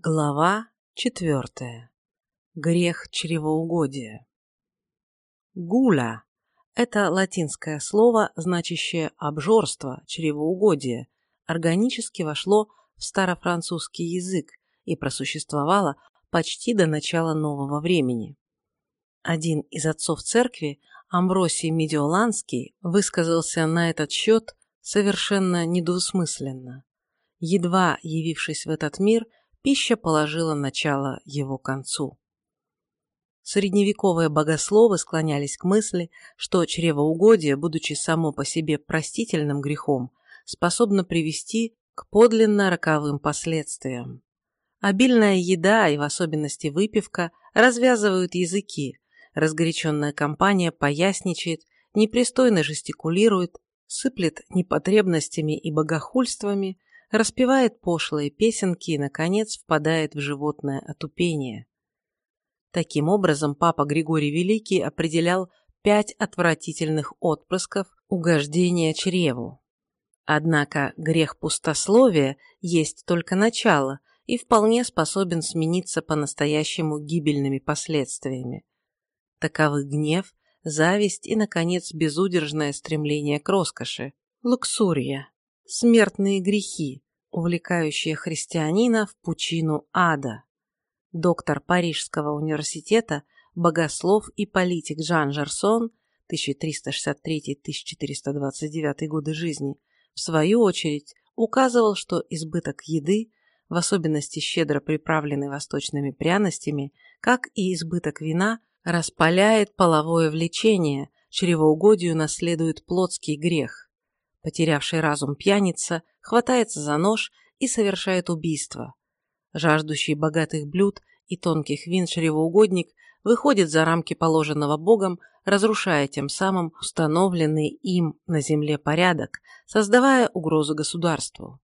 Глава четвертая. Грех чревоугодия. Гуля – это латинское слово, значащее обжорство, чревоугодие, органически вошло в старофранцузский язык и просуществовало почти до начала нового времени. Один из отцов церкви, Амбросий Медиоланский, высказался на этот счет совершенно недвусмысленно. Едва явившись в этот мир – пища положила начало его концу. Средневековые богословы склонялись к мысли, что чревоугодие, будучи само по себе простительным грехом, способно привести к подлинно роковым последствиям. Обильная еда и в особенности выпивка развязывают языки, разгоряченная компания поясничает, непристойно жестикулирует, сыплет непотребностями и богохульствами, распевает пошлые песенки и, наконец, впадает в животное отупение. Таким образом, папа Григорий Великий определял пять отвратительных отпрысков угождения чреву. Однако грех пустословия есть только начало и вполне способен смениться по-настоящему гибельными последствиями. Таковы гнев, зависть и, наконец, безудержное стремление к роскоши – луксурия смертные грехи, увлекающие христианина в пучину ада. Доктор Парижского университета, богослов и политик Жан Жарсон 1363-1429 годы жизни, в свою очередь указывал, что избыток еды, в особенности щедро приправленный восточными пряностями, как и избыток вина, распаляет половое влечение, чревоугодию наследует плотский грех. Потерявший разум пьяница хватается за нож и совершает убийство. Жаждущий богатых блюд и тонких вин чревоугодник выходит за рамки положенного Богом, разрушая тем самым установленный им на земле порядок, создавая угрозу государству.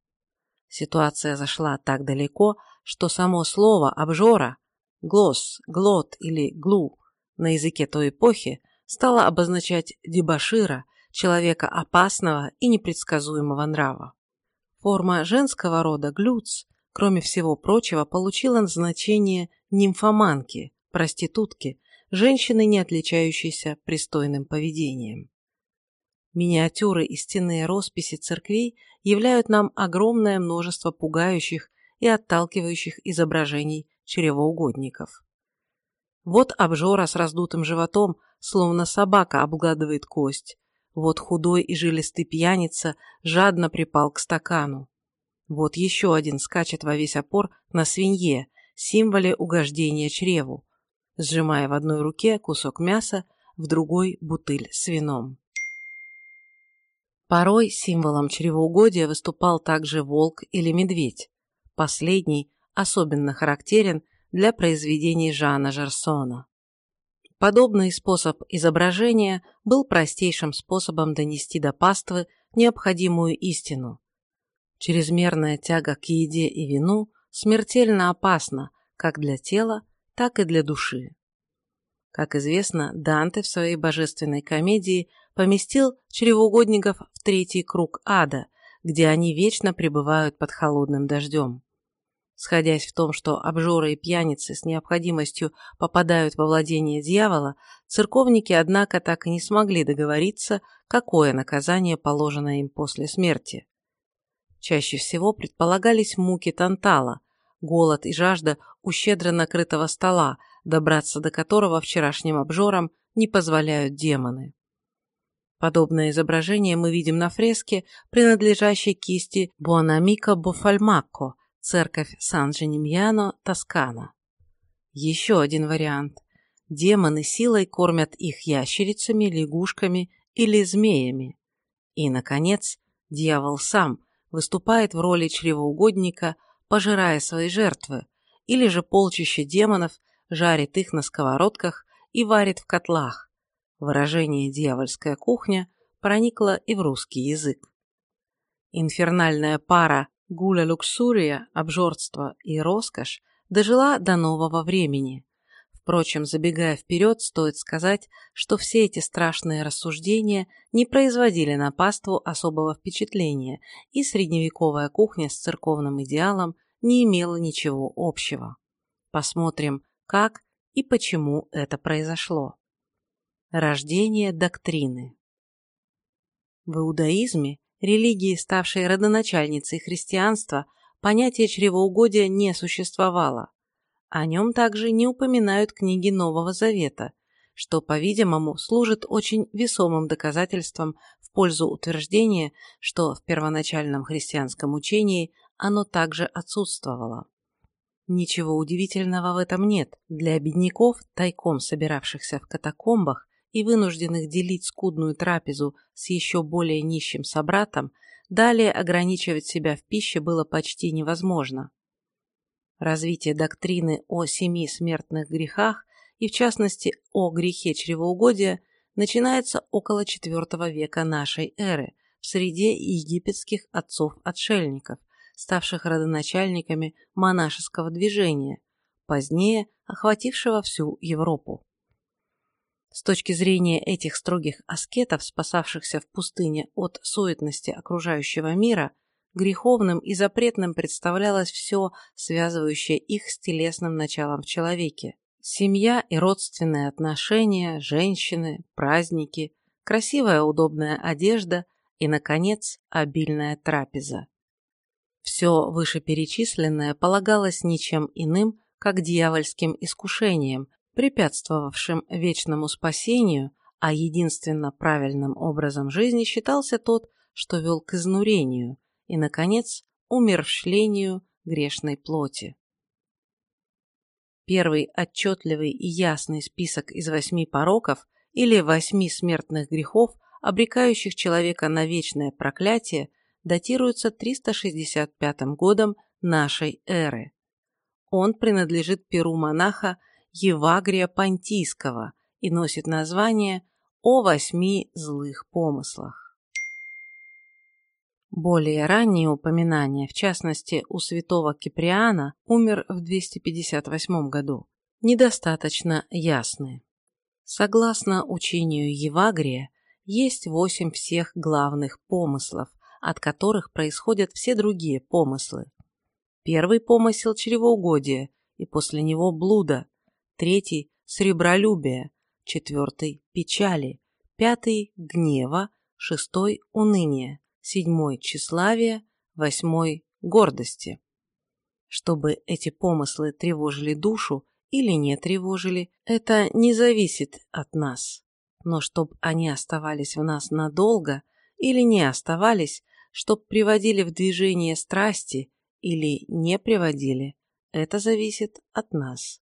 Ситуация зашла так далеко, что само слово «обжора» – глосс, глот или глу на языке той эпохи стало обозначать дебошира человека опасного и непредсказуемого нрава. Форма женского рода глюц, кроме всего прочего, получила назначение нимфоманки, проститутки, женщины, не отличающейся пристойным поведением. Миниатюры и стенные росписи церквей являют нам огромное множество пугающих и отталкивающих изображений чревоугодников. Вот обжора с раздутым животом, словно собака обгладывает кость, вот худой и жилистый пьяница жадно припал к стакану. Вот еще один скачет во весь опор на свинье, символе угождения чреву, сжимая в одной руке кусок мяса, в другой – бутыль с вином. Порой символом чревоугодия выступал также волк или медведь. Последний особенно характерен для произведений Жана Жарсона. Подобный способ изображения был простейшим способом донести до паствы необходимую истину. Чрезмерная тяга к еде и вину смертельно опасна как для тела, так и для души. Как известно, Данте в своей божественной комедии поместил чревоугодников в третий круг ада, где они вечно пребывают под холодным дождем. Сходясь в том, что обжоры и пьяницы с необходимостью попадают во владение дьявола, церковники, однако, так и не смогли договориться, какое наказание положено им после смерти. Чаще всего предполагались муки Тантала, голод и жажда у щедро накрытого стола, добраться до которого вчерашним обжорам не позволяют демоны. Подобное изображение мы видим на фреске, принадлежащей кисти Буанамика Буфальмакко – Церковь Сан-Дженимьяно, Тоскана. Еще один вариант. Демоны силой кормят их ящерицами, лягушками или змеями. И, наконец, дьявол сам выступает в роли чревоугодника, пожирая свои жертвы, или же полчище демонов жарит их на сковородках и варит в котлах. Выражение «дьявольская кухня» проникло и в русский язык. Инфернальная пара Гуля Люксурия, обжорство и роскошь дожила до нового времени. Впрочем, забегая вперед, стоит сказать, что все эти страшные рассуждения не производили на паству особого впечатления, и средневековая кухня с церковным идеалом не имело ничего общего. Посмотрим, как и почему это произошло. Рождение доктрины В иудаизме, религии, ставшей родоначальницей христианства, понятие чревоугодия не существовало. О нем также не упоминают книги Нового Завета, что, по-видимому, служит очень весомым доказательством в пользу утверждения, что в первоначальном христианском учении оно также отсутствовало. Ничего удивительного в этом нет. Для бедняков, тайком собиравшихся в катакомбах и вынужденных делить скудную трапезу с еще более нищим собратом, далее ограничивать себя в пище было почти невозможно. Развитие доктрины о семи смертных грехах и, в частности, о грехе чревоугодия начинается около IV века нашей эры в среде египетских отцов-отшельников – ставших родоначальниками монашеского движения, позднее охватившего всю Европу. С точки зрения этих строгих аскетов, спасавшихся в пустыне от суетности окружающего мира, греховным и запретным представлялось все, связывающее их с телесным началом в человеке. Семья и родственные отношения, женщины, праздники, красивая удобная одежда и, наконец, обильная трапеза. Все вышеперечисленное полагалось ничем иным, как дьявольским искушением, препятствовавшим вечному спасению, а единственно правильным образом жизни считался тот, что вел к изнурению и, наконец, умерщвлению грешной плоти. Первый отчетливый и ясный список из восьми пороков или восьми смертных грехов, обрекающих человека на вечное проклятие, датируется 365 годом нашей эры. Он принадлежит перу монаха Евагрия Понтийского и носит название «О восьми злых помыслах». Более ранние упоминания, в частности у святого Киприана, умер в 258 году, недостаточно ясны. Согласно учению Евагрия, есть восемь всех главных помыслов, от которых происходят все другие помыслы. Первый помысел – чревоугодие, и после него блуда, третий – сребролюбие, четвертый – печали, пятый – гнева, шестой – уныния, седьмой – тщеславие, восьмой – гордости. Чтобы эти помыслы тревожили душу или не тревожили, это не зависит от нас. Но чтобы они оставались в нас надолго или не оставались, чтоб приводили в движение страсти или не приводили, это зависит от нас.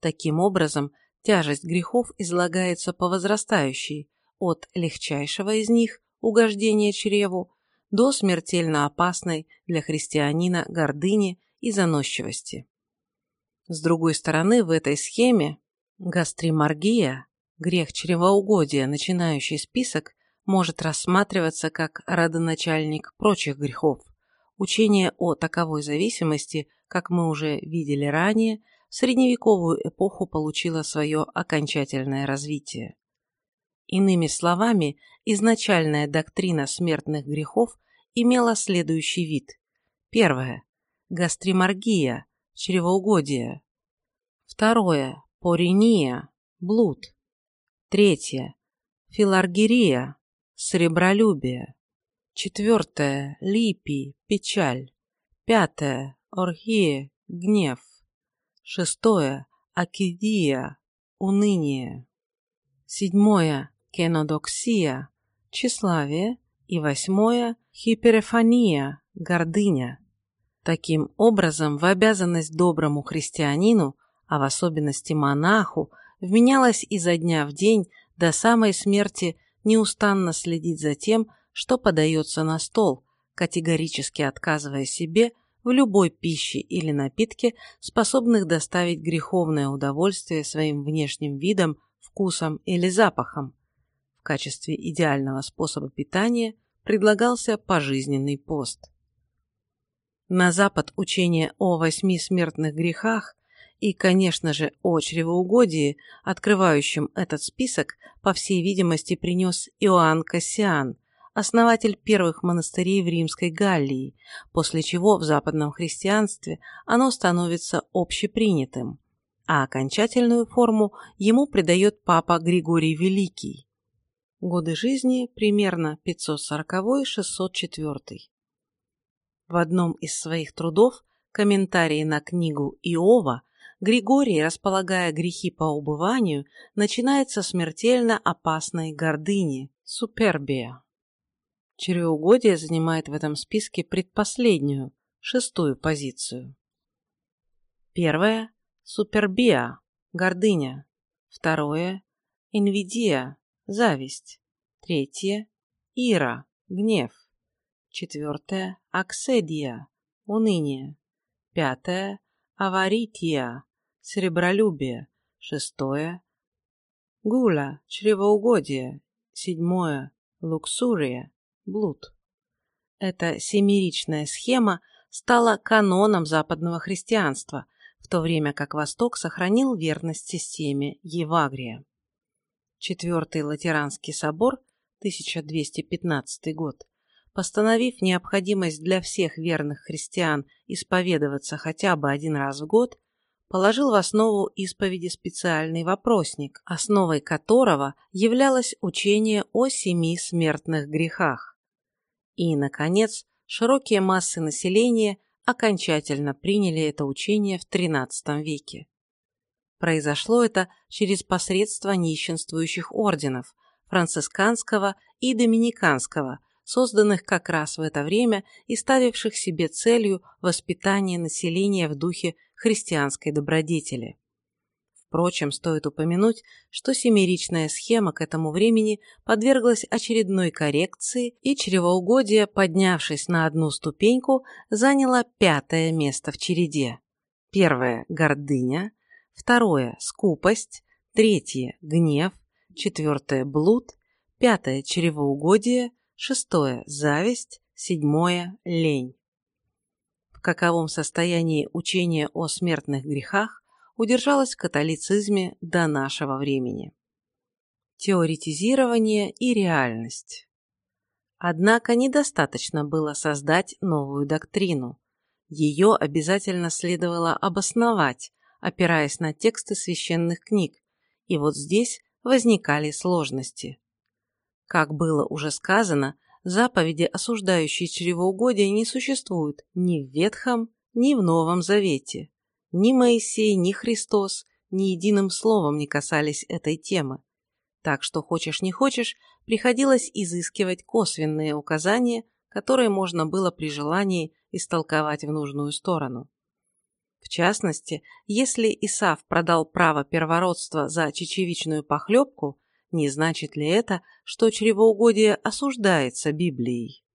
Таким образом, тяжесть грехов излагается по возрастающей, от легчайшего из них, угождения чреву, до смертельно опасной для христианина гордыни и заносчивости. С другой стороны, в этой схеме гастримаргия, грех чревоугодия, начинающий список, может рассматриваться как родоначальник прочих грехов. Учение о таковой зависимости, как мы уже видели ранее, средневековую эпоху получило свое окончательное развитие. Иными словами, изначальная доктрина смертных грехов имела следующий вид. Первое. Гастримаргия, чревоугодие. Второе. Пориния, блуд. Третье. Филаргирия, Сребролюбие. Четвертое – липий, печаль. Пятое – оргия, гнев. Шестое – акидия, уныние. Седьмое – кенодоксия, тщеславие. И восьмое – хиперефания, гордыня. Таким образом, в обязанность доброму христианину, а в особенности монаху, вменялось изо дня в день до самой смерти неустанно следить за тем, что подается на стол, категорически отказывая себе в любой пище или напитке, способных доставить греховное удовольствие своим внешним видом, вкусом или запахом. В качестве идеального способа питания предлагался пожизненный пост. На Запад учение о восьми смертных грехах и, конечно же, о чревоугодии, открывающем этот список, по всей видимости, принес Иоанн Кассиан, основатель первых монастырей в Римской Галлии, после чего в западном христианстве оно становится общепринятым, а окончательную форму ему придает папа Григорий Великий. Годы жизни примерно 540-604. В одном из своих трудов, комментарии на книгу Иова, Григорий, располагая грехи по убыванию, начинает со смертельно опасной гордыни – супербия. Чревоугодие занимает в этом списке предпоследнюю, шестую позицию. Первое – супербия – гордыня. Второе – инвидия – зависть. Третье – ира – гнев. Четвертое – акседия – уныние. Пятое – аварития – серебролюбие. Шестое – гула – чревоугодие. Седьмое – луксурия блуд. Эта семеричная схема стала каноном западного христианства, в то время как Восток сохранил верность системе Евагрия. Четвертый Латеранский собор, 1215 год, постановив необходимость для всех верных христиан исповедоваться хотя бы один раз в год, положил в основу исповеди специальный вопросник, основой которого являлось учение о семи смертных грехах. И, наконец, широкие массы населения окончательно приняли это учение в XIII веке. Произошло это через посредство нищенствующих орденов – францисканского и доминиканского, созданных как раз в это время и ставивших себе целью воспитание населения в духе христианской добродетели. Впрочем, стоит упомянуть, что семеричная схема к этому времени подверглась очередной коррекции, и чревоугодие, поднявшись на одну ступеньку, заняло пятое место в череде. Первое – гордыня, второе – скупость, третье – гнев, четвертое – блуд, пятое – чревоугодие, шестое – зависть, седьмое – лень. В каковом состоянии учение о смертных грехах удержалась в католицизме до нашего времени. Теоретизирование и реальность. Однако недостаточно было создать новую доктрину. Ее обязательно следовало обосновать, опираясь на тексты священных книг, и вот здесь возникали сложности. Как было уже сказано, заповеди, осуждающие чревоугодие, не существуют ни в Ветхом, ни в Новом Завете. Ни Моисей, ни Христос ни единым словом не касались этой темы. Так что, хочешь не хочешь, приходилось изыскивать косвенные указания, которые можно было при желании истолковать в нужную сторону. В частности, если Исав продал право первородства за чечевичную похлебку, не значит ли это, что чревоугодие осуждается Библией?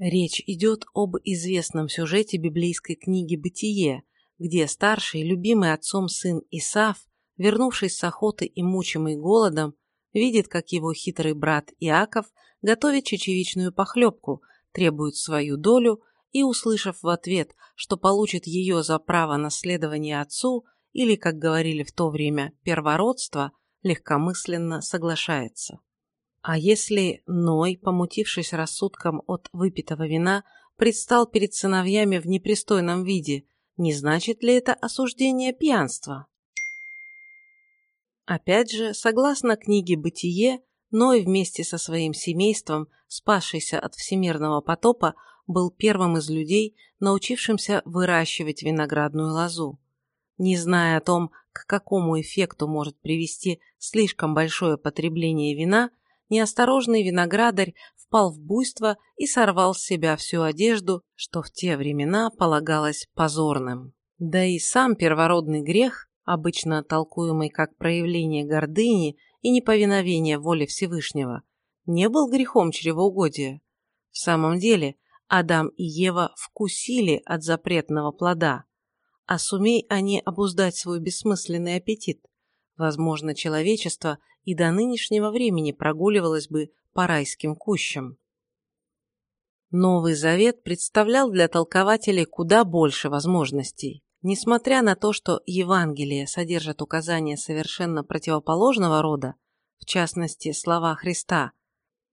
Речь идет об известном сюжете библейской книги «Бытие», где старший, любимый отцом сын Исав, вернувшись с охоты и мучимый голодом, видит, как его хитрый брат Иаков готовит чечевичную похлебку, требует свою долю и, услышав в ответ, что получит ее за право наследования отцу или, как говорили в то время, первородство, легкомысленно соглашается. А если Ной, помутившись рассудком от выпитого вина, предстал перед сыновьями в непристойном виде, не значит ли это осуждение пьянства? Опять же, согласно книге «Бытие», Ной вместе со своим семейством, спасшийся от всемирного потопа, был первым из людей, научившимся выращивать виноградную лозу. Не зная о том, к какому эффекту может привести слишком большое потребление вина, неосторожный виноградарь впал в буйство и сорвал с себя всю одежду, что в те времена полагалось позорным. Да и сам первородный грех, обычно толкуемый как проявление гордыни и неповиновения воле Всевышнего, не был грехом чревоугодия. В самом деле, Адам и Ева вкусили от запретного плода, а сумей они обуздать свой бессмысленный аппетит, возможно, человечество и до нынешнего времени прогуливалась бы по райским кущам. Новый Завет представлял для толкователей куда больше возможностей. Несмотря на то, что Евангелие содержит указания совершенно противоположного рода, в частности, слова Христа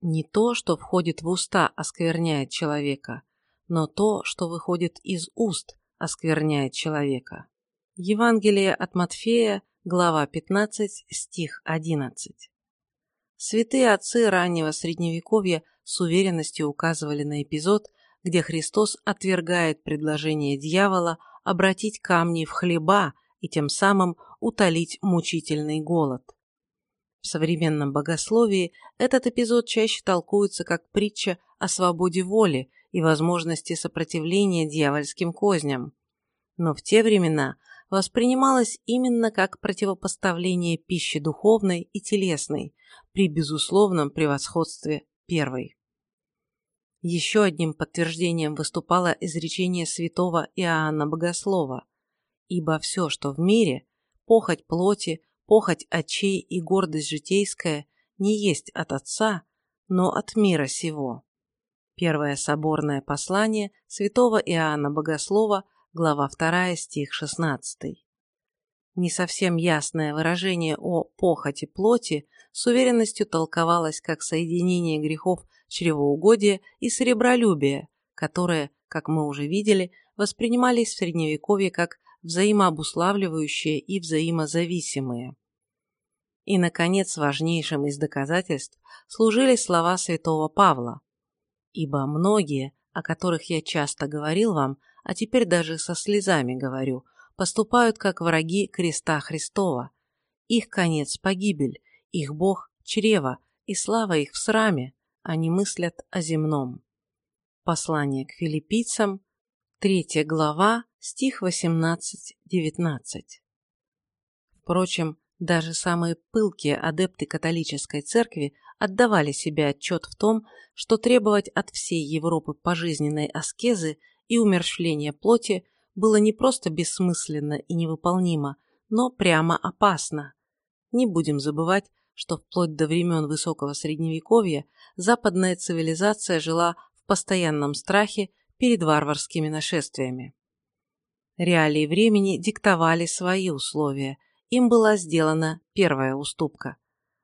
Не то, что входит в уста, оскверняет человека, но то, что выходит из уст, оскверняет человека. Евангелие от Матфея, глава 15, стих 11. Святые отцы раннего Средневековья с уверенностью указывали на эпизод, где Христос отвергает предложение дьявола обратить камни в хлеба и тем самым утолить мучительный голод. В современном богословии этот эпизод чаще толкуется как притча о свободе воли и возможности сопротивления дьявольским козням. Но в те времена воспринималось именно как противопоставление пищи духовной и телесной при безусловном превосходстве первой. Еще одним подтверждением выступало изречение святого Иоанна Богослова «Ибо все, что в мире, похоть плоти, похоть очей и гордость житейская, не есть от Отца, но от мира сего». Первое соборное послание святого Иоанна Богослова, глава 2, стих 16. Не совсем ясное выражение о похоти плоти с уверенностью толковалось как соединение грехов чревоугодия и сребролюбия, которые, как мы уже видели, воспринимались в Средневековье как взаимообуславливающие и взаимозависимые. И, наконец, важнейшим из доказательств служили слова святого Павла. «Ибо многие, о которых я часто говорил вам, а теперь даже со слезами говорю, поступают как враги креста Христова. Их конец – погибель, их Бог – чрево, и слава их в сраме, они мыслят о земном. Послание к филиппийцам, 3 глава, стих 18-19. Впрочем, даже самые пылкие адепты католической церкви отдавали себе отчет в том, что требовать от всей Европы пожизненной аскезы и умерщвления плоти было не просто бессмысленно и невыполнимо, но прямо опасно. Не будем забывать, что вплоть до времен Высокого Средневековья западная цивилизация жила в постоянном страхе перед варварскими нашествиями. Реалии времени диктовали свои условия, им была сделана первая уступка.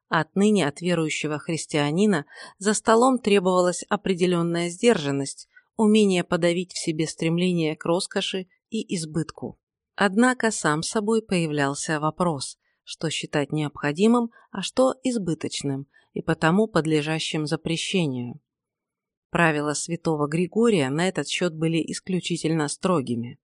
Отныне от верующего христианина за столом требовалась определенная сдержанность, умение подавить в себе стремление к роскоши и избытку. Однако сам собой появлялся вопрос, что считать необходимым, а что избыточным и потому подлежащим запрещению. Правила святого Григория на этот счет были исключительно строгими.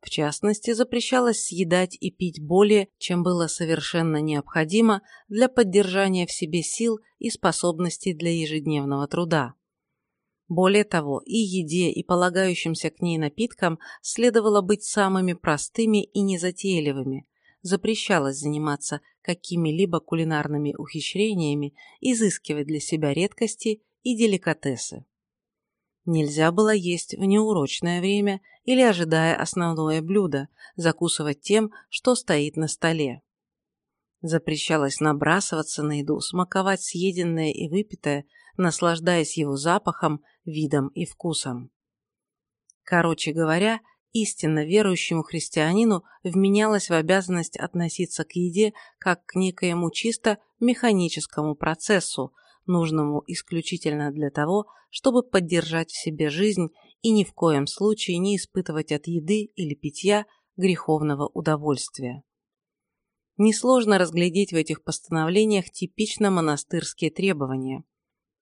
В частности, запрещалось съедать и пить более, чем было совершенно необходимо для поддержания в себе сил и способностей для ежедневного труда. Более того, и еде, и полагающимся к ней напиткам следовало быть самыми простыми и незатейливыми, запрещалось заниматься какими-либо кулинарными ухищрениями, изыскивать для себя редкости и деликатесы. Нельзя было есть в неурочное время или ожидая основное блюдо, закусывать тем, что стоит на столе. Запрещалось набрасываться на еду, смаковать съеденное и выпитое, наслаждаясь его запахом, видом и вкусом. Короче говоря, истинно верующему христианину вменялось в обязанность относиться к еде как к некоему чисто механическому процессу, нужному исключительно для того, чтобы поддержать в себе жизнь и ни в коем случае не испытывать от еды или питья греховного удовольствия. Несложно разглядеть в этих постановлениях типично монастырские требования.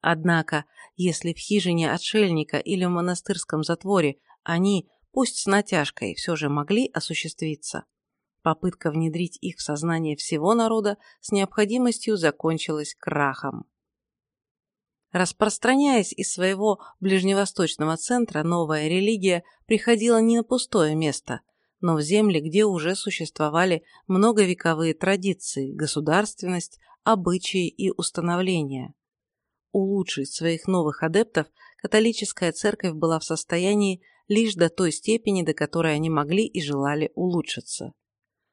Однако, если в хижине отшельника или в монастырском затворе они – пусть с натяжкой, все же могли осуществиться. Попытка внедрить их в сознание всего народа с необходимостью закончилась крахом. Распространяясь из своего ближневосточного центра, новая религия приходила не на пустое место, но в земли, где уже существовали многовековые традиции, государственность, обычаи и установления. Улучшить своих новых адептов католическая церковь была в состоянии лишь до той степени, до которой они могли и желали улучшиться.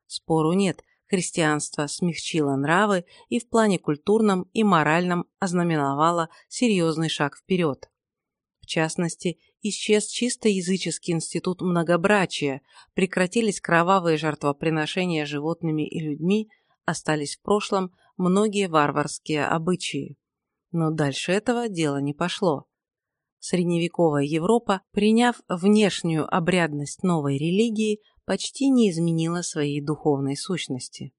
Спору нет, христианство смягчило нравы и в плане культурном и моральном ознаменовало серьезный шаг вперед. Частности, исчез чисто языческий институт многобрачия, прекратились кровавые жертвоприношения животными и людьми, остались в прошлом многие варварские обычаи. Но дальше этого дело не пошло. Средневековая Европа, приняв внешнюю обрядность новой религии, почти не изменила своей духовной сущности.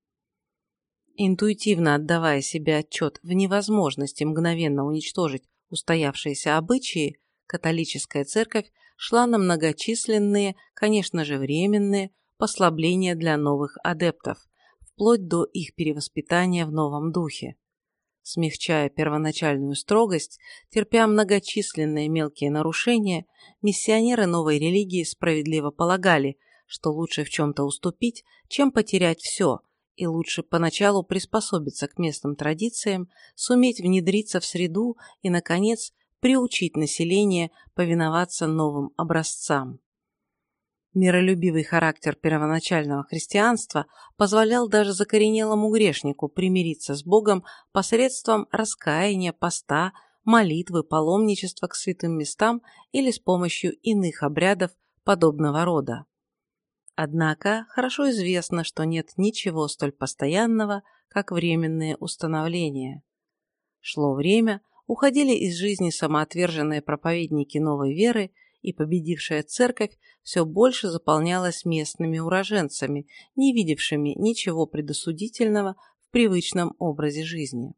Интуитивно отдавая себе отчет в невозможности мгновенно уничтожить устоявшиеся обычаи, католическая церковь шла на многочисленные, конечно же временные, послабления для новых адептов, вплоть до их перевоспитания в новом духе. Смягчая первоначальную строгость, терпя многочисленные мелкие нарушения, миссионеры новой религии справедливо полагали, что лучше в чем-то уступить, чем потерять все, и лучше поначалу приспособиться к местным традициям, суметь внедриться в среду и, наконец, приучить население повиноваться новым образцам. Миролюбивый характер первоначального христианства позволял даже закоренелому грешнику примириться с Богом посредством раскаяния, поста, молитвы, паломничества к святым местам или с помощью иных обрядов подобного рода. Однако хорошо известно, что нет ничего столь постоянного, как временные установления. Шло время, уходили из жизни самоотверженные проповедники новой веры, и победившая церковь все больше заполнялась местными уроженцами, не видевшими ничего предосудительного в привычном образе жизни.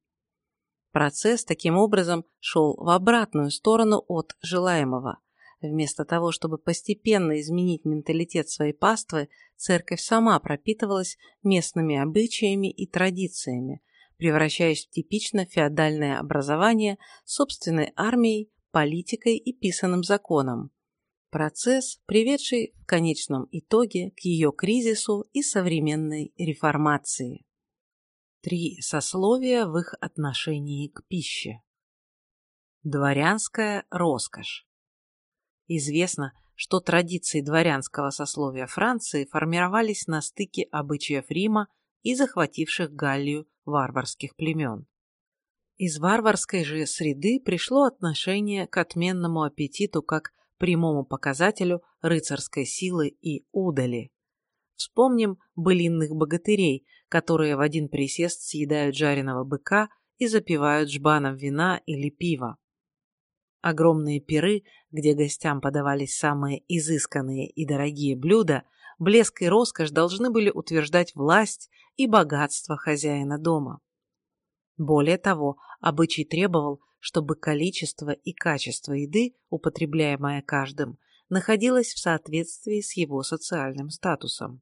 Процесс таким образом шел в обратную сторону от желаемого. Вместо того, чтобы постепенно изменить менталитет своей паствы, церковь сама пропитывалась местными обычаями и традициями, превращаясь в типично феодальное образование собственной армией, политикой и писанным законом. Процесс, приведший в конечном итоге к ее кризису и современной реформации. Три сословия в их отношении к пище. Дворянская роскошь. Известно, что традиции дворянского сословия Франции формировались на стыке обычаев Рима и захвативших Галлию варварских племен. Из варварской же среды пришло отношение к отменному аппетиту как прямому показателю рыцарской силы и удали. Вспомним былинных богатырей, которые в один присест съедают жареного быка и запивают жбаном вина или пива. Огромные пиры, где гостям подавались самые изысканные и дорогие блюда, блеск и роскошь должны были утверждать власть и богатство хозяина дома. Более того, обычай требовал, чтобы количество и качество еды, употребляемое каждым, находилось в соответствии с его социальным статусом.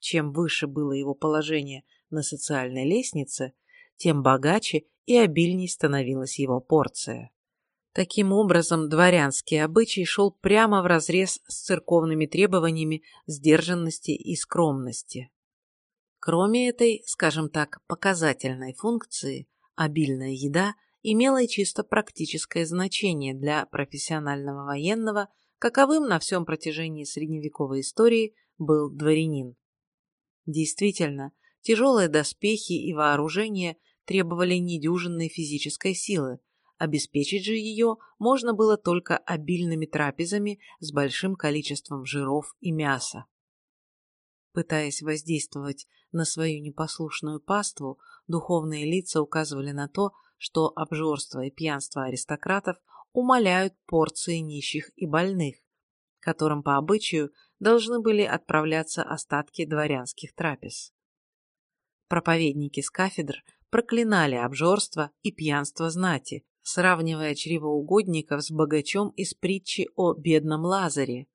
Чем выше было его положение на социальной лестнице, тем богаче и обильней становилась его порция. Таким образом, дворянский обычай шел прямо вразрез с церковными требованиями сдержанности и скромности. Кроме этой, скажем так, показательной функции, обильная еда имела и чисто практическое значение для профессионального военного, каковым на всем протяжении средневековой истории был дворянин. Действительно, тяжелые доспехи и вооружение требовали недюжинной физической силы, обеспечить же ее можно было только обильными трапезами с большим количеством жиров и мяса. Пытаясь воздействовать на свою непослушную паству, духовные лица указывали на то, что обжорство и пьянство аристократов умаляют порции нищих и больных, которым по обычаю должны были отправляться остатки дворянских трапез. Проповедники с кафедр проклинали обжорство и пьянство знати, сравнивая чревоугодников с богачом из притчи о бедном Лазаре.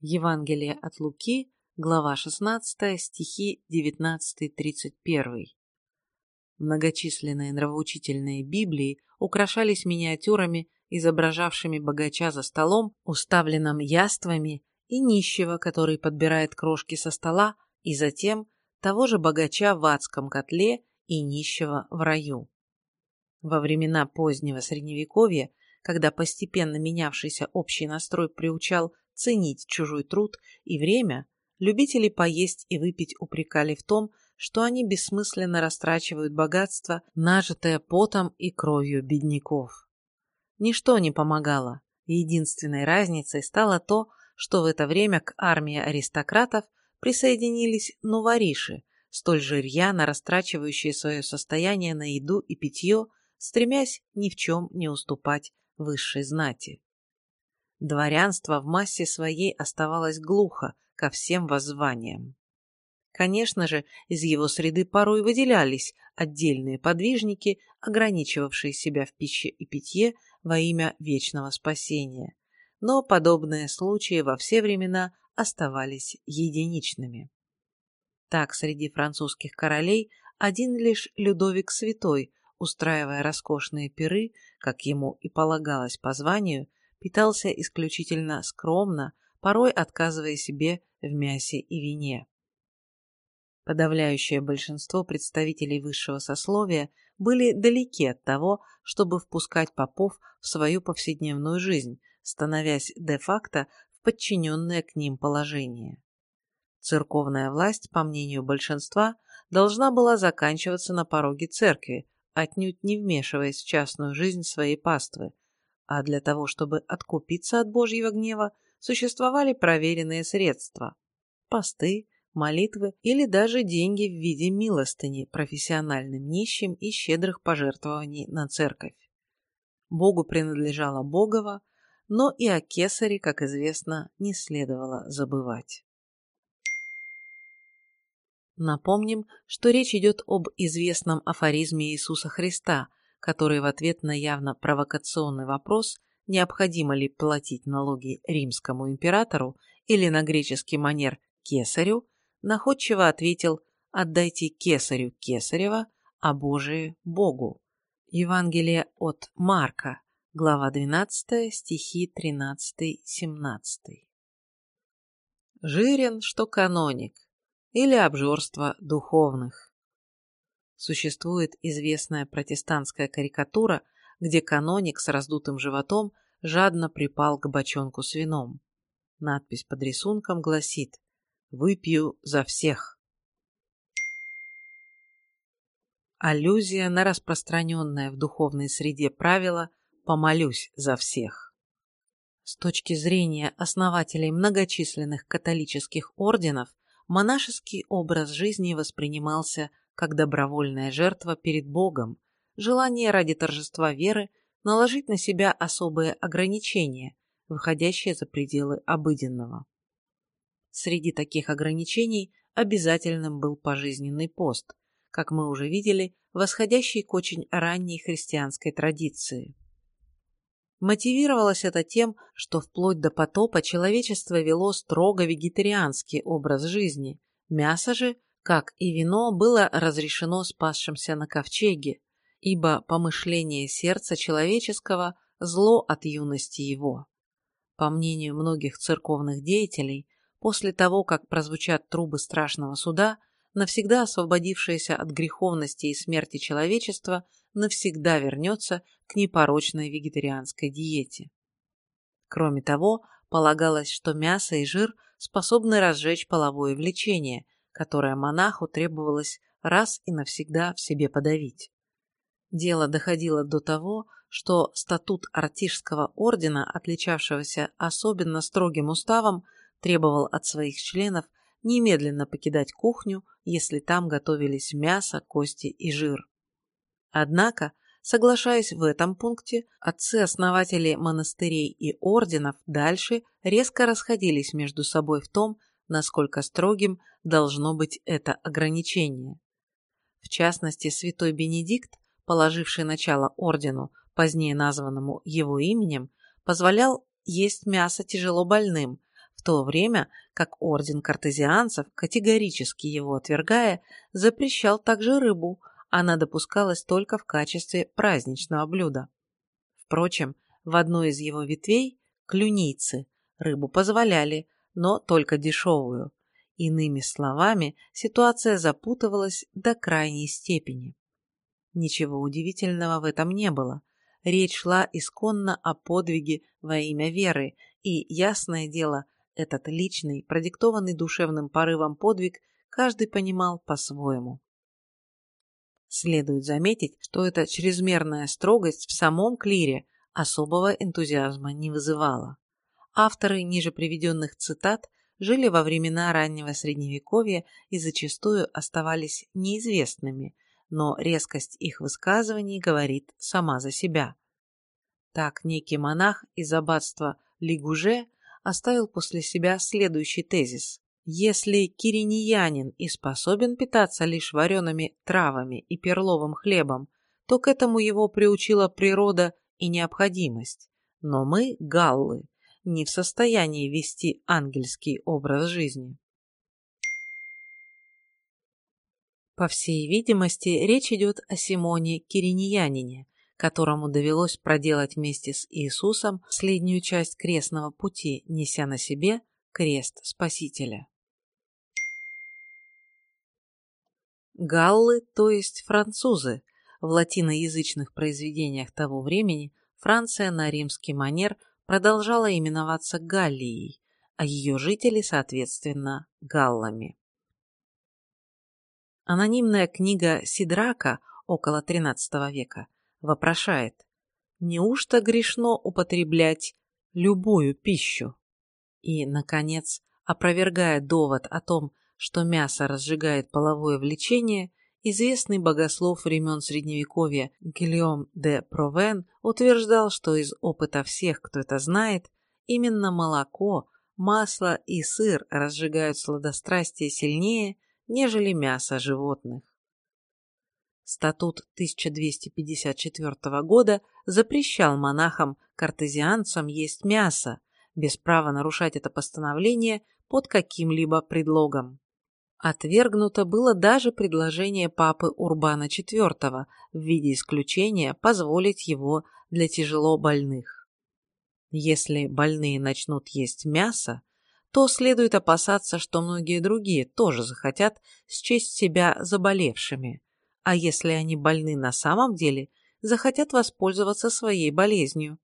Евангелие от Луки, глава 16, стихи 19-31. Многочисленные нравоучительные Библии украшались миниатюрами, изображавшими богача за столом, уставленным яствами, и нищего, который подбирает крошки со стола, и затем того же богача в адском котле и нищего в раю. Во времена позднего Средневековья, когда постепенно менявшийся общий настрой приучал ценить чужой труд и время, любители поесть и выпить упрекали в том, что они бессмысленно растрачивают богатство, нажитое потом и кровью бедняков. Ничто не помогало. Единственной разницей стало то, что в это время к армии аристократов присоединились нувориши, столь же рьяно растрачивающие свое состояние на еду и питье стремясь ни в чем не уступать высшей знати. Дворянство в массе своей оставалось глухо ко всем воззваниям. Конечно же, из его среды порой выделялись отдельные подвижники, ограничивавшие себя в пище и питье во имя вечного спасения. Но подобные случаи во все времена оставались единичными. Так, среди французских королей один лишь Людовик Святой, устраивая роскошные пиры, как ему и полагалось по званию, питался исключительно скромно, порой отказывая себе в мясе и вине. Подавляющее большинство представителей высшего сословия были далеки от того, чтобы впускать попов в свою повседневную жизнь, становясь де-факто в подчиненное к ним положение. Церковная власть, по мнению большинства, должна была заканчиваться на пороге церкви, отнюдь не вмешиваясь в частную жизнь своей паствы, а для того, чтобы откупиться от Божьего гнева, существовали проверенные средства – посты, молитвы или даже деньги в виде милостыни профессиональным нищим и щедрых пожертвований на церковь. Богу принадлежало Богово, но и о кесаре, как известно, не следовало забывать. Напомним, что речь идет об известном афоризме Иисуса Христа, который в ответ на явно провокационный вопрос, необходимо ли платить налоги римскому императору или на греческий манер кесарю, находчиво ответил «Отдайте кесарю кесарева, а Божие – Богу». Евангелие от Марка, глава 12, стихи 13-17. Жирен, что каноник, или обжорство духовных. Существует известная протестантская карикатура, где каноник с раздутым животом жадно припал к бочонку с вином. Надпись под рисунком гласит «Выпью за всех». Аллюзия на распространенное в духовной среде правило «помолюсь за всех». С точки зрения основателей многочисленных католических орденов, монашеский образ жизни воспринимался как добровольная жертва перед Богом, желание ради торжества веры наложить на себя особые ограничения, выходящие за пределы обыденного. Среди таких ограничений обязательным был пожизненный пост, как мы уже видели, восходящий к очень ранней христианской традиции. Мотивировалось это тем, что вплоть до потопа человечество вело строго вегетарианский образ жизни, мясо же как и вино, было разрешено спасшимся на ковчеге, ибо помышление сердца человеческого – зло от юности его. По мнению многих церковных деятелей, после того, как прозвучат трубы страшного суда, навсегда освободившееся от греховности и смерти человечество навсегда вернется к непорочной вегетарианской диете. Кроме того, полагалось, что мясо и жир способны разжечь половое влечение, которое монаху требовалось раз и навсегда в себе подавить. Дело доходило до того, что статут Артишского ордена, отличавшегося особенно строгим уставом, требовал от своих членов немедленно покидать кухню, если там готовились мясо, кости и жир. Однако, соглашаясь в этом пункте, отцы-основатели монастырей и орденов дальше резко расходились между собой в том, насколько строгим должно быть это ограничение. В частности, святой Бенедикт, положивший начало ордену, позднее названному его именем, позволял есть мясо тяжело больным, в то время как орден картезианцев, категорически его отвергая, запрещал также рыбу, она допускалась только в качестве праздничного блюда. Впрочем, в одной из его ветвей, клюницы, рыбу позволяли, но только дешевую. Иными словами, ситуация запутывалась до крайней степени. Ничего удивительного в этом не было. Речь шла исконно о подвиге во имя веры, и, ясное дело, этот личный, продиктованный душевным порывом подвиг каждый понимал по-своему. Следует заметить, что эта чрезмерная строгость в самом клире особого энтузиазма не вызывала. Авторы ниже приведенных цитат жили во времена раннего Средневековья и зачастую оставались неизвестными, но резкость их высказываний говорит сама за себя. Так некий монах из аббатства Лигуже оставил после себя следующий тезис. Если кириньянин и способен питаться лишь вареными травами и перловым хлебом, то к этому его приучила природа и необходимость. Но мы, галлы, не в состоянии вести ангельский образ жизни. По всей видимости, речь идет о Симоне Кириньянине, которому довелось проделать вместе с Иисусом последнюю часть крестного пути, неся на себе крест Спасителя. Галлы, то есть французы, в латиноязычных произведениях того времени Франция на римский манер продолжала именоваться Галлией, а ее жители, соответственно, галлами. Анонимная книга Сидрака около XIII века вопрошает, неужто грешно употреблять любую пищу? И, наконец, опровергая довод о том, что мясо разжигает половое влечение, известный богослов времен Средневековья Гильом де Провен утверждал, что из опыта всех, кто это знает, именно молоко, масло и сыр разжигают сладострастие сильнее, нежели мясо животных. Статут 1254 года запрещал монахам-картезианцам есть мясо, без права нарушать это постановление под каким-либо предлогом. Отвергнуто было даже предложение папы Урбана IV в виде исключения позволить его для тяжело больных. Если больные начнут есть мясо, то следует опасаться, что многие другие тоже захотят счесть себя заболевшими, а если они больны на самом деле, захотят воспользоваться своей болезнью.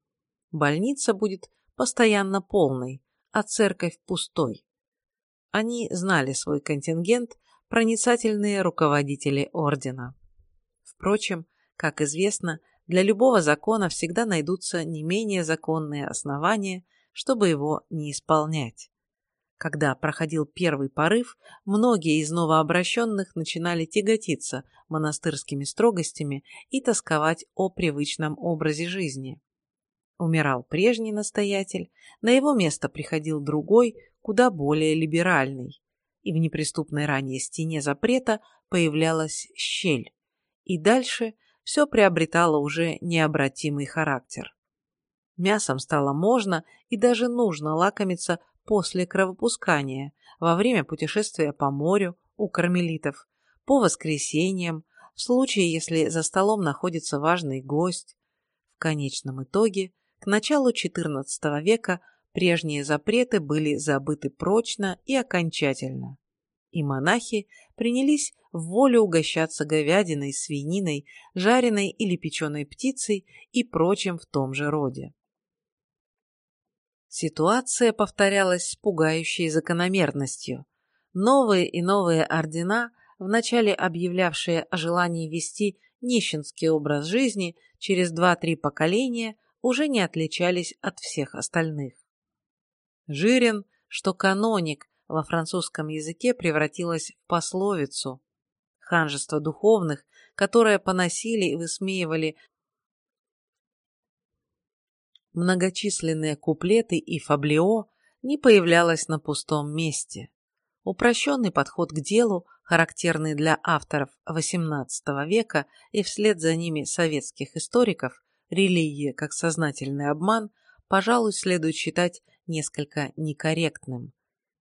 Больница будет постоянно полной, а церковь пустой. Они знали свой контингент, проницательные руководители ордена. Впрочем, как известно, для любого закона всегда найдутся не менее законные основания, чтобы его не исполнять. Когда проходил первый порыв, многие из новообращенных начинали тяготиться монастырскими строгостями и тосковать о привычном образе жизни. Умирал прежний настоятель, на его место приходил другой, куда более либеральный, и в неприступной ранее стене запрета появлялась щель, и дальше все приобретало уже необратимый характер. Мясом стало можно и даже нужно лакомиться после кровопускания, во время путешествия по морю у кармелитов, по воскресеньям, в случае, если за столом находится важный гость. В конечном итоге, к началу XIV века прежние запреты были забыты прочно и окончательно. И монахи принялись в волю угощаться говядиной, свининой, жареной или печеной птицей и прочим в том же роде. Ситуация повторялась с пугающей закономерностью. Новые и новые ордена, вначале объявлявшие о желании вести нищенский образ жизни через два-три поколения, уже не отличались от всех остальных. Жирен, что каноник во французском языке превратилось в пословицу. Ханжество духовных, которое поносили и высмеивали многочисленные куплеты и фаблио не появлялось на пустом месте. Упрощенный подход к делу, характерный для авторов XVIII века и вслед за ними советских историков, религия как сознательный обман, пожалуй, следует считать несколько некорректным.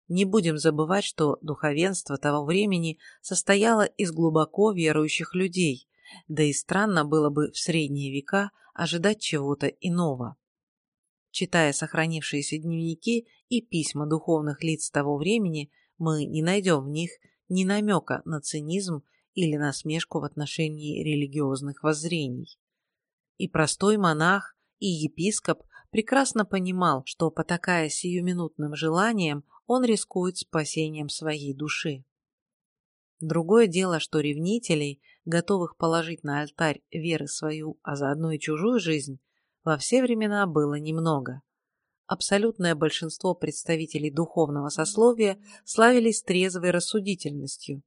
Не будем забывать, что духовенство того времени состояло из глубоко верующих людей, да и странно было бы в средние века ожидать чего-то иного. Читая сохранившиеся дневники и письма духовных лиц того времени, мы не найдем в них ни намека на цинизм или насмешку в отношении религиозных воззрений. И простой монах, и епископ прекрасно понимал, что, потакая сиюминутным желанием, он рискует спасением своей души. Другое дело, что ревнителей, готовых положить на алтарь веры свою, а заодно и чужую жизнь, во все времена было немного. Абсолютное большинство представителей духовного сословия славились трезвой рассудительностью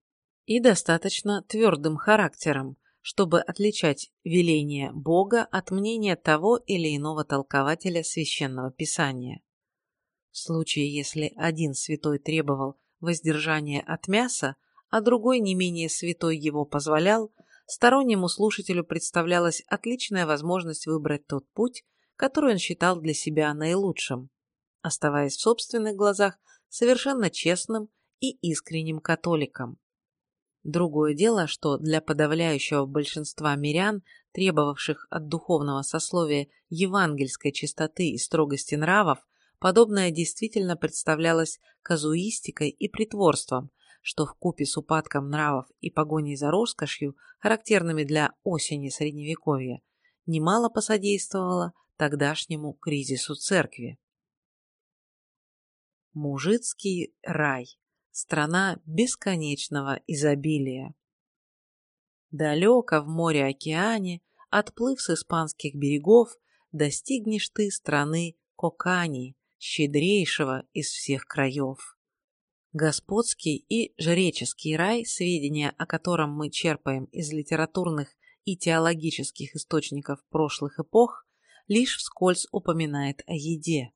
и достаточно твердым характером, чтобы отличать веление Бога от мнения того или иного толкователя священного писания. В случае, если один святой требовал воздержания от мяса, а другой не менее святой его позволял, стороннему слушателю представлялась отличная возможность выбрать тот путь, который он считал для себя наилучшим, оставаясь в собственных глазах совершенно честным и искренним католиком. Другое дело, что для подавляющего большинства мирян, требовавших от духовного сословия евангельской чистоты и строгости нравов, подобное действительно представлялось казуистикой и притворством, что в купе с упадком нравов и погоней за роскошью, характерными для осени Средневековья, немало посодействовало тогдашнему кризису церкви. Мужицкий рай страна бесконечного изобилия. Далеко в море-океане, отплыв с испанских берегов, достигнешь ты страны Кокани, щедрейшего из всех краев. Господский и жреческий рай, сведения о котором мы черпаем из литературных и теологических источников прошлых эпох, лишь вскользь упоминает о еде.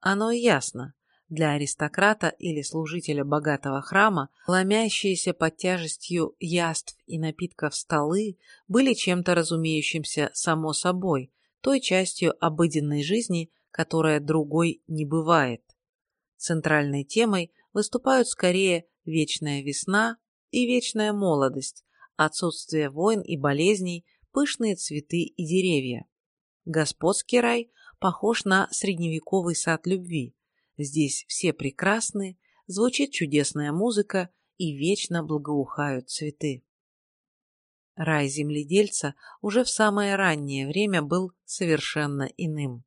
Оно ясно, для аристократа или служителя богатого храма, ломящиеся под тяжестью яств и напитков столы были чем-то разумеющимся само собой, той частью обыденной жизни, которая другой не бывает. Центральной темой выступают скорее вечная весна и вечная молодость, отсутствие войн и болезней, пышные цветы и деревья. Господский рай похож на средневековый сад любви, Здесь все прекрасны, звучит чудесная музыка и вечно благоухают цветы. Рай земледельца уже в самое раннее время был совершенно иным.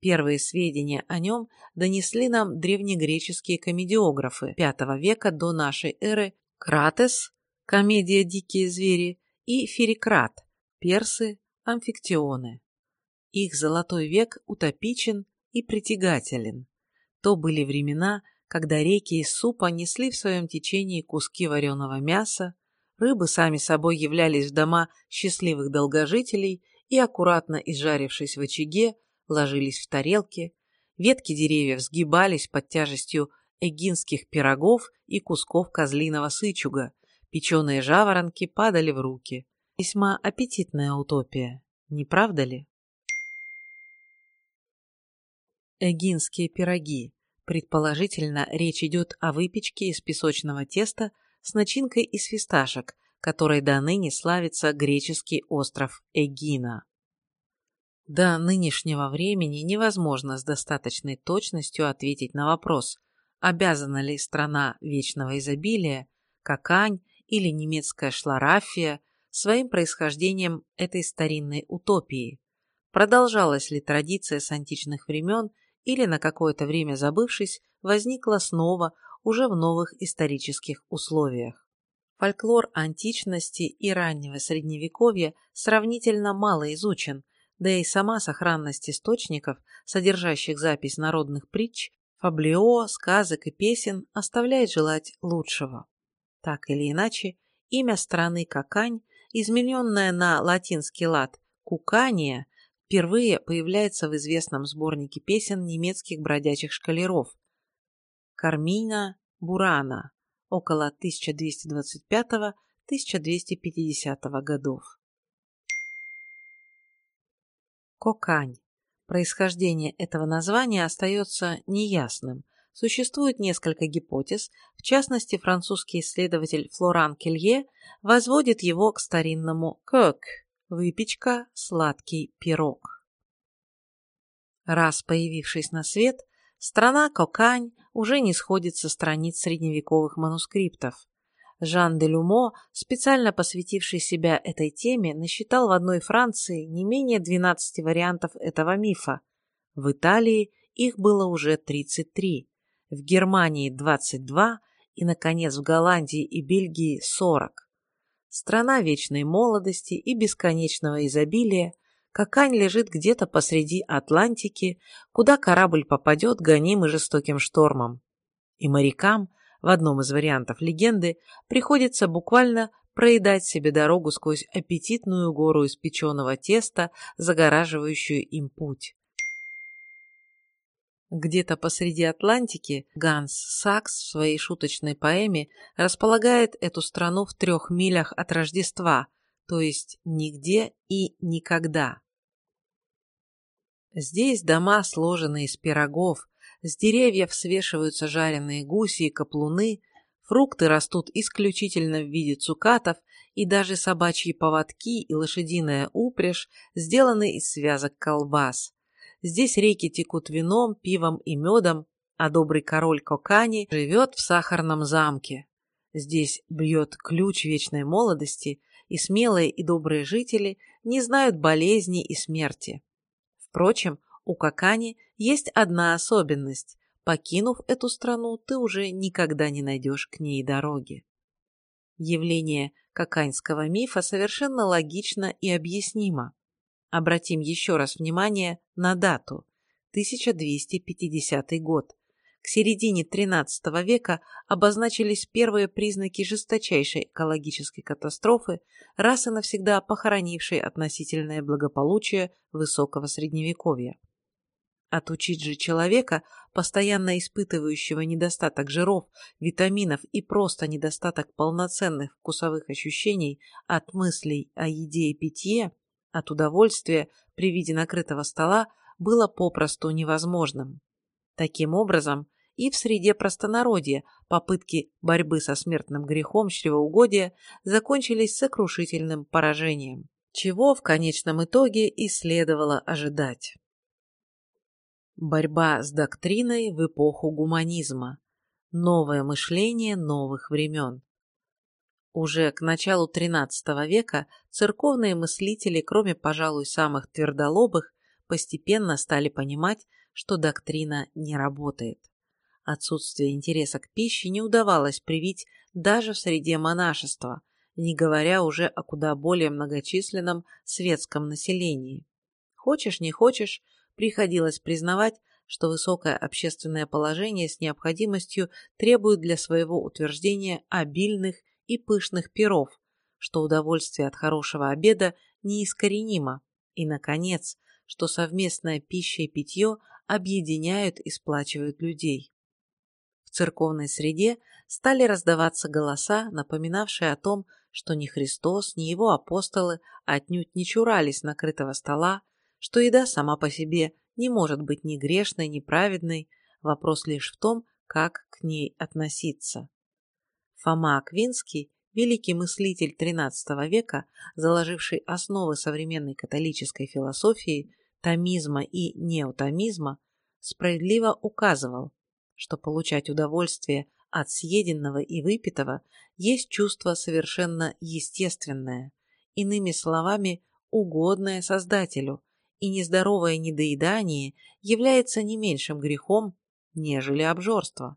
Первые сведения о нем донесли нам древнегреческие комедиографы V века до нашей эры Кратес, комедия «Дикие звери» и Ферикрат, персы, амфиктионы. Их золотой век утопичен и притягателен. То были времена, когда реки из супа несли в своем течении куски вареного мяса, рыбы сами собой являлись в дома счастливых долгожителей и, аккуратно изжарившись в очаге, ложились в тарелки, ветки деревьев сгибались под тяжестью эгинских пирогов и кусков козлиного сычуга, печеные жаворонки падали в руки. Весьма аппетитная утопия, не правда ли? Эгинские пироги. Предположительно, речь идет о выпечке из песочного теста с начинкой из фисташек, которой до ныне славится греческий остров Эгина. До нынешнего времени невозможно с достаточной точностью ответить на вопрос, обязана ли страна вечного изобилия, Какань или немецкая Шларафия, своим происхождением этой старинной утопии. Продолжалась ли традиция с античных времен или на какое-то время забывшись, возникла снова уже в новых исторических условиях. Фольклор античности и раннего средневековья сравнительно мало изучен, да и сама сохранность источников, содержащих запись народных притч, фаблио, сказок и песен оставляет желать лучшего. Так или иначе, имя страны Какань, измененное на латинский лад Кукания, впервые появляется в известном сборнике песен немецких бродячих шкалеров Кармина Бурана около 1225-1250 годов. Кокань. Происхождение этого названия остается неясным. Существует несколько гипотез, в частности, французский исследователь Флоран Келье возводит его к старинному «кök» Выпечка, сладкий пирог. Раз появившись на свет, страна Кокань уже не сходит со страниц средневековых манускриптов. Жан де Люмо, специально посвятивший себя этой теме, насчитал в одной Франции не менее 12 вариантов этого мифа. В Италии их было уже 33, в Германии 22 и, наконец, в Голландии и Бельгии 40 страна вечной молодости и бесконечного изобилия, Какань лежит где-то посреди Атлантики, куда корабль попадет гонимый жестоким штормом. И морякам, в одном из вариантов легенды, приходится буквально проедать себе дорогу сквозь аппетитную гору испеченного теста, загораживающую им путь. Где-то посреди Атлантики Ганс Сакс в своей шуточной поэме располагает эту страну в трех милях от Рождества, то есть нигде и никогда. Здесь дома сложены из пирогов, с деревьев свешиваются жареные гуси и каплуны, фрукты растут исключительно в виде цукатов, и даже собачьи поводки и лошадиная упряжь сделаны из связок колбас. Здесь реки текут вином, пивом и медом, а добрый король Кокани живет в сахарном замке. Здесь бьет ключ вечной молодости, и смелые и добрые жители не знают болезни и смерти. Впрочем, у Кокани есть одна особенность. Покинув эту страну, ты уже никогда не найдешь к ней дороги. Явление коканьского мифа совершенно логично и объяснимо. Обратим еще раз внимание на дату – 1250 год. К середине XIII века обозначились первые признаки жесточайшей экологической катастрофы, раз и навсегда похоронившей относительное благополучие высокого средневековья. Отучить же человека, постоянно испытывающего недостаток жиров, витаминов и просто недостаток полноценных вкусовых ощущений от мыслей о еде и питье, от удовольствия при виде накрытого стола было попросту невозможным. Таким образом, и в среде простонародья попытки борьбы со смертным грехом чревоугодия закончились сокрушительным поражением, чего в конечном итоге и следовало ожидать. Борьба с доктриной в эпоху гуманизма. Новое мышление новых времен. Уже к началу XIII века церковные мыслители, кроме, пожалуй, самых твердолобых, постепенно стали понимать, что доктрина не работает. Отсутствие интереса к пище не удавалось привить даже в среде монашества, не говоря уже о куда более многочисленном светском населении. Хочешь не хочешь, приходилось признавать, что высокое общественное положение с необходимостью требует для своего утверждения обильных и пышных перов, что удовольствие от хорошего обеда неискоренимо, и, наконец, что совместная пища и питье объединяют и сплачивают людей. В церковной среде стали раздаваться голоса, напоминавшие о том, что ни Христос, ни его апостолы отнюдь не чурались накрытого стола, что еда сама по себе не может быть ни грешной, ни праведной, вопрос лишь в том, как к ней относиться. Фома Аквинский, великий мыслитель XIII века, заложивший основы современной католической философии, томизма и неотомизма, справедливо указывал, что получать удовольствие от съеденного и выпитого есть чувство совершенно естественное, иными словами, угодное Создателю, и нездоровое недоедание является не меньшим грехом, нежели обжорство.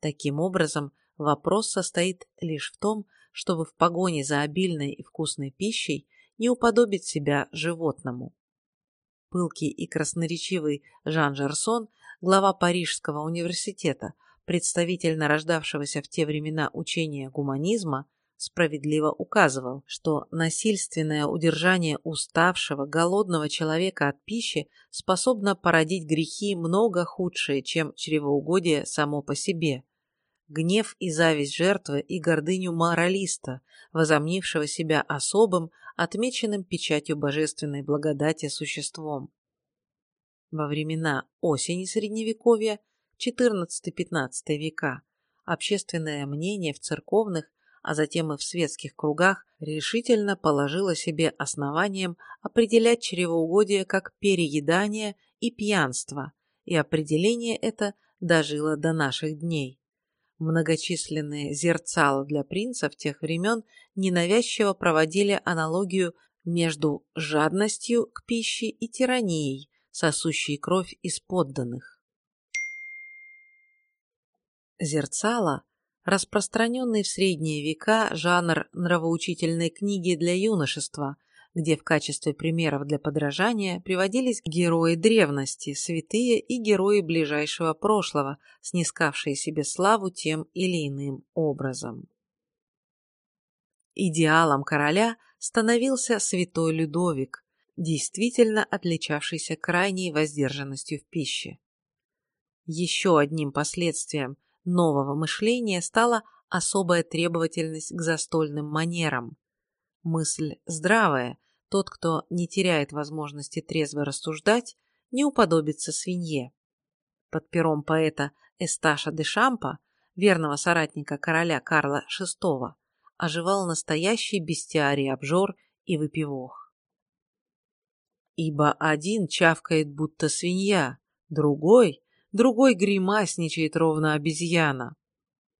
Таким образом, Вопрос состоит лишь в том, чтобы в погоне за обильной и вкусной пищей не уподобить себя животному. Пылкий и красноречивый Жан Жерсон, глава Парижского университета, представитель нарождавшегося в те времена учения гуманизма, справедливо указывал, что насильственное удержание уставшего, голодного человека от пищи способно породить грехи много худшие, чем чревоугодие само по себе, гнев и зависть жертвы и гордыню моралиста, возомнившего себя особым, отмеченным печатью божественной благодати существом. Во времена осени Средневековья, XIV-XV века, общественное мнение в церковных, а затем и в светских кругах решительно положило себе основанием определять чревоугодие как переедание и пьянство, и определение это дожило до наших дней. Многочисленные зерцала для принцев тех времен ненавязчиво проводили аналогию между жадностью к пище и тиранией, сосущей кровь из подданных. Зерцало – распространенный в средние века жанр нравоучительной книги для юношества – где в качестве примеров для подражания приводились герои древности, святые и герои ближайшего прошлого, снискавшие себе славу тем или иным образом. Идеалом короля становился святой Людовик, действительно отличавшийся крайней воздержанностью в пище. Еще одним последствием нового мышления стала особая требовательность к застольным манерам. Мысль здравая, тот, кто не теряет возможности трезво рассуждать, не уподобится свинье. Под пером поэта Эсташа де Шампа, верного соратника короля Карла VI, оживал настоящий бестиарий обжор и выпивох. Ибо один чавкает, будто свинья, другой, другой гримасничает ровно обезьяна.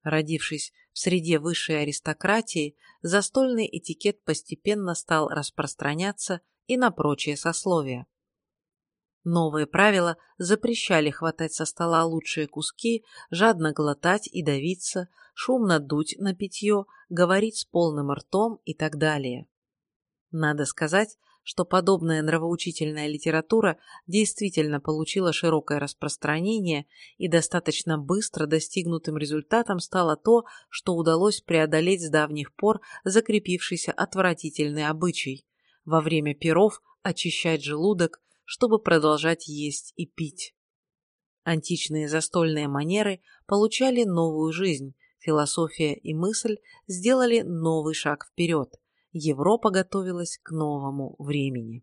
Родившись в среде высшей аристократии, застольный этикет постепенно стал распространяться и на прочие сословия. Новые правила запрещали хватать со стола лучшие куски, жадно глотать и давиться, шумно дуть на питье, говорить с полным ртом и так далее. Надо сказать, что подобная нравоучительная литература действительно получила широкое распространение и достаточно быстро достигнутым результатом стало то, что удалось преодолеть с давних пор закрепившийся отвратительный обычай во время перов очищать желудок, чтобы продолжать есть и пить. Античные застольные манеры получали новую жизнь, философия и мысль сделали новый шаг вперед. Европа готовилась к новому времени.